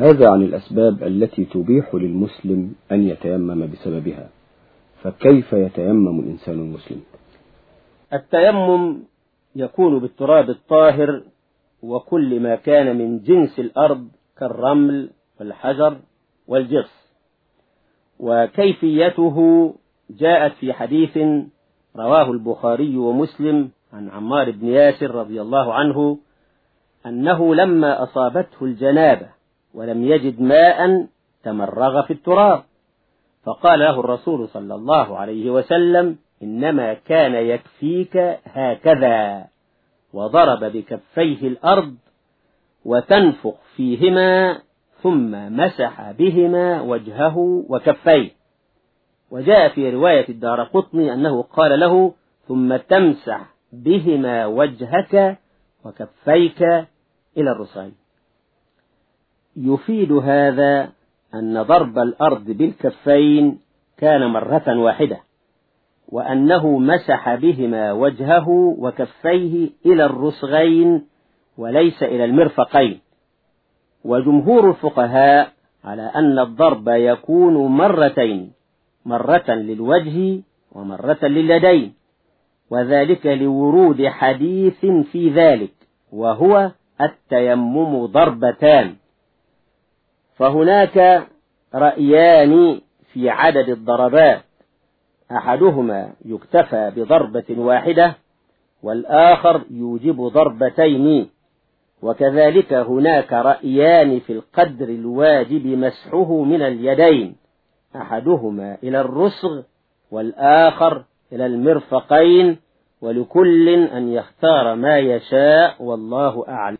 هذا عن الأسباب التي تبيح للمسلم أن يتيمم بسببها. فكيف يتيمم الإنسان المسلم؟ التيمم يكون بالتراب الطاهر وكل ما كان من جنس الأرض كالرمل والحجر والجرس. وكيفيته جاءت في حديث رواه البخاري ومسلم عن عمار بن ياسر رضي الله عنه أنه لما أصابته الجنابة ولم يجد ماء تمرغ في التراب. فقال له الرسول صلى الله عليه وسلم إنما كان يكفيك هكذا وضرب بكفيه الأرض وتنفخ فيهما ثم مسح بهما وجهه وكفيه. وجاء في رواية الدار قطني أنه قال له ثم تمسح بهما وجهك وكفيك إلى الرسغين يفيد هذا أن ضرب الأرض بالكفين كان مرة واحدة وأنه مسح بهما وجهه وكفيه إلى الرسغين وليس إلى المرفقين. وجمهور الفقهاء على أن الضرب يكون مرتين مرة للوجه ومرة لليدين وذلك لورود حديث في ذلك وهو التيمم ضربتان. فهناك رأيان في عدد الضربات. أحدهما يكتفى بضربة واحدة والآخر يوجب ضربتين. وكذلك هناك رأيان في القدر الواجب مسحه من اليدين. أحدهما إلى الرسغ والآخر إلى المرفقين. ولكل أن يختار ما يشاء والله أعلم.